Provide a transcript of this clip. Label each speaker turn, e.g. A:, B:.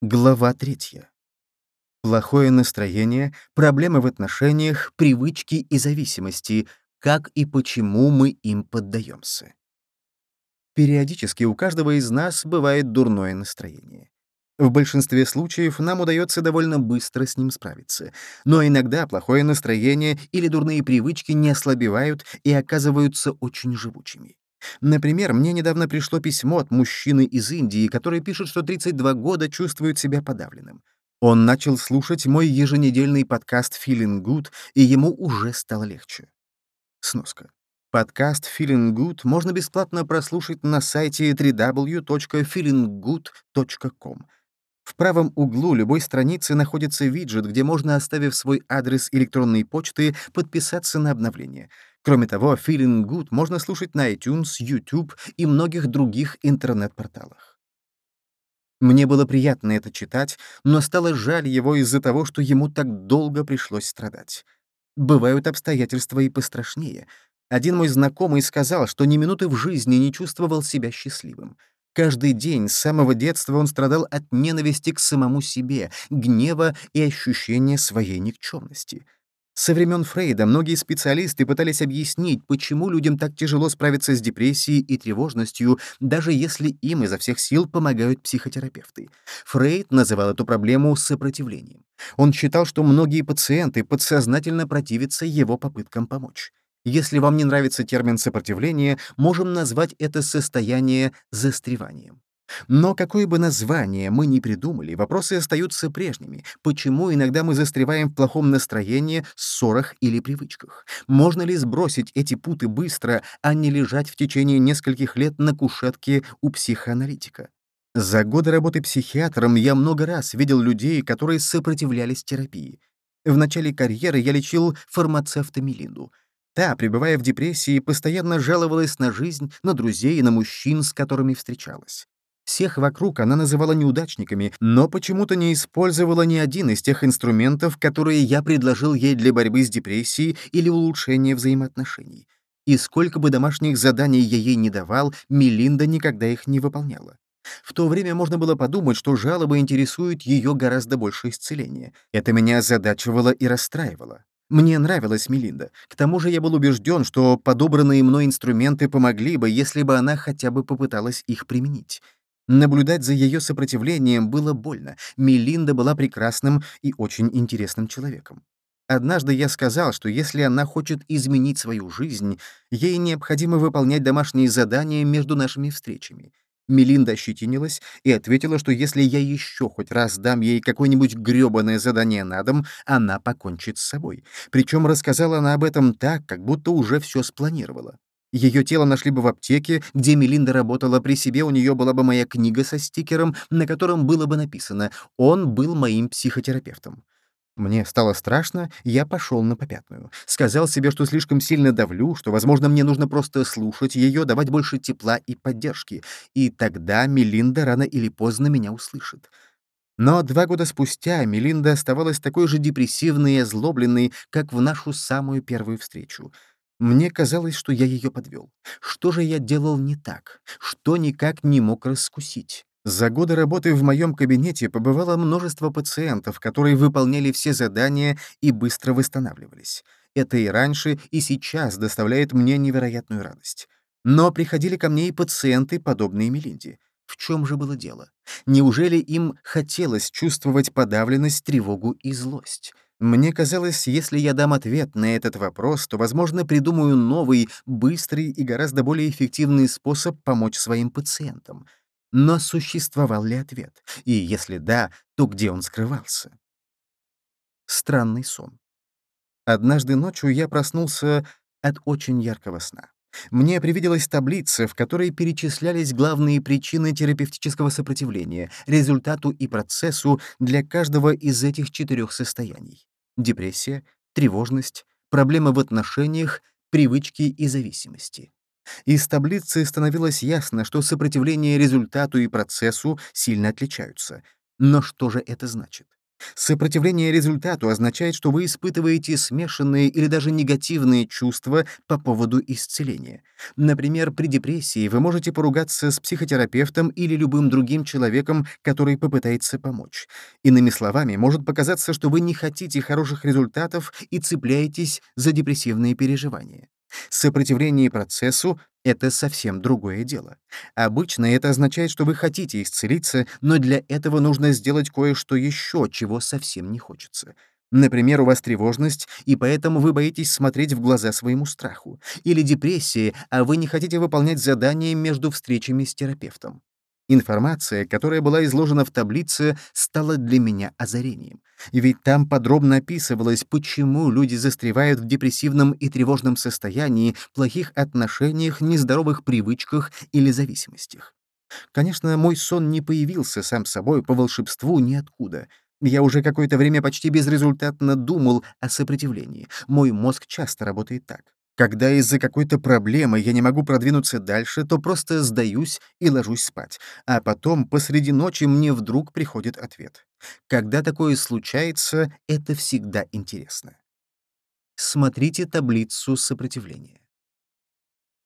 A: Глава третья. Плохое настроение, проблемы в отношениях, привычки и зависимости, как и почему мы им поддаемся. Периодически у каждого из нас бывает дурное настроение. В большинстве случаев нам удается довольно быстро с ним справиться, но иногда плохое настроение или дурные привычки не ослабевают и оказываются очень живучими. Например, мне недавно пришло письмо от мужчины из Индии, который пишет, что 32 года чувствует себя подавленным. Он начал слушать мой еженедельный подкаст «Feeling Good», и ему уже стало легче. Сноска. Подкаст «Feeling Good» можно бесплатно прослушать на сайте www.feelinggood.com. В правом углу любой страницы находится виджет, где можно, оставив свой адрес электронной почты, подписаться на обновление. Кроме того, Feeling Good можно слушать на iTunes, YouTube и многих других интернет-порталах. Мне было приятно это читать, но стало жаль его из-за того, что ему так долго пришлось страдать. Бывают обстоятельства и пострашнее. Один мой знакомый сказал, что ни минуты в жизни не чувствовал себя счастливым. Каждый день с самого детства он страдал от ненависти к самому себе, гнева и ощущения своей никчемности. Со времен Фрейда многие специалисты пытались объяснить, почему людям так тяжело справиться с депрессией и тревожностью, даже если им изо всех сил помогают психотерапевты. Фрейд называл эту проблему сопротивлением. Он считал, что многие пациенты подсознательно противятся его попыткам помочь. Если вам не нравится термин «сопротивление», можем назвать это состояние застреванием. Но какое бы название мы ни придумали, вопросы остаются прежними. Почему иногда мы застреваем в плохом настроении, ссорах или привычках? Можно ли сбросить эти путы быстро, а не лежать в течение нескольких лет на кушетке у психоаналитика? За годы работы психиатром я много раз видел людей, которые сопротивлялись терапии. В начале карьеры я лечил фармацевта Мелинду. Та, пребывая в депрессии, постоянно жаловалась на жизнь, на друзей и на мужчин, с которыми встречалась. Всех вокруг она называла неудачниками, но почему-то не использовала ни один из тех инструментов, которые я предложил ей для борьбы с депрессией или улучшения взаимоотношений. И сколько бы домашних заданий я ей не давал, Мелинда никогда их не выполняла. В то время можно было подумать, что жалобы интересуют ее гораздо больше исцеления. Это меня озадачивало и расстраивало. Мне нравилась Мелинда. К тому же я был убежден, что подобранные мной инструменты помогли бы, если бы она хотя бы попыталась их применить. Наблюдать за ее сопротивлением было больно. Мелинда была прекрасным и очень интересным человеком. Однажды я сказал, что если она хочет изменить свою жизнь, ей необходимо выполнять домашние задания между нашими встречами. Мелинда ощетинилась и ответила, что если я еще хоть раз дам ей какое-нибудь грёбаное задание на дом, она покончит с собой. Причем рассказала она об этом так, как будто уже все спланировала. Ее тело нашли бы в аптеке, где Мелинда работала при себе, у нее была бы моя книга со стикером, на котором было бы написано «Он был моим психотерапевтом». Мне стало страшно, я пошел на попятную. Сказал себе, что слишком сильно давлю, что, возможно, мне нужно просто слушать ее, давать больше тепла и поддержки. И тогда Мелинда рано или поздно меня услышит. Но два года спустя Мелинда оставалась такой же депрессивной и озлобленной, как в нашу самую первую встречу. Мне казалось, что я ее подвел. Что же я делал не так? Что никак не мог раскусить? За годы работы в моем кабинете побывало множество пациентов, которые выполняли все задания и быстро восстанавливались. Это и раньше, и сейчас доставляет мне невероятную радость. Но приходили ко мне и пациенты, подобные Мелинде. В чем же было дело? Неужели им хотелось чувствовать подавленность, тревогу и злость? Мне казалось, если я дам ответ на этот вопрос, то, возможно, придумаю новый, быстрый и гораздо более эффективный способ помочь своим пациентам. Но существовал ли ответ? И если да, то где он скрывался? Странный сон. Однажды ночью я проснулся от очень яркого сна. Мне привиделась таблица, в которой перечислялись главные причины терапевтического сопротивления, результату и процессу для каждого из этих четырех состояний. Депрессия, тревожность, проблемы в отношениях, привычки и зависимости. Из таблицы становилось ясно, что сопротивление результату и процессу сильно отличаются. Но что же это значит? Сопротивление результату означает, что вы испытываете смешанные или даже негативные чувства по поводу исцеления. Например, при депрессии вы можете поругаться с психотерапевтом или любым другим человеком, который попытается помочь. Иными словами, может показаться, что вы не хотите хороших результатов и цепляетесь за депрессивные переживания. Сопротивление процессу — это совсем другое дело. Обычно это означает, что вы хотите исцелиться, но для этого нужно сделать кое-что еще, чего совсем не хочется. Например, у вас тревожность, и поэтому вы боитесь смотреть в глаза своему страху. Или депрессия, а вы не хотите выполнять задания между встречами с терапевтом. Информация, которая была изложена в таблице, стала для меня озарением. Ведь там подробно описывалось, почему люди застревают в депрессивном и тревожном состоянии, плохих отношениях, нездоровых привычках или зависимостях. Конечно, мой сон не появился сам собой по волшебству ниоткуда. Я уже какое-то время почти безрезультатно думал о сопротивлении. Мой мозг часто работает так. Когда из-за какой-то проблемы я не могу продвинуться дальше, то просто сдаюсь и ложусь спать. А потом посреди ночи мне вдруг приходит ответ. Когда такое случается, это всегда интересно. Смотрите таблицу сопротивления.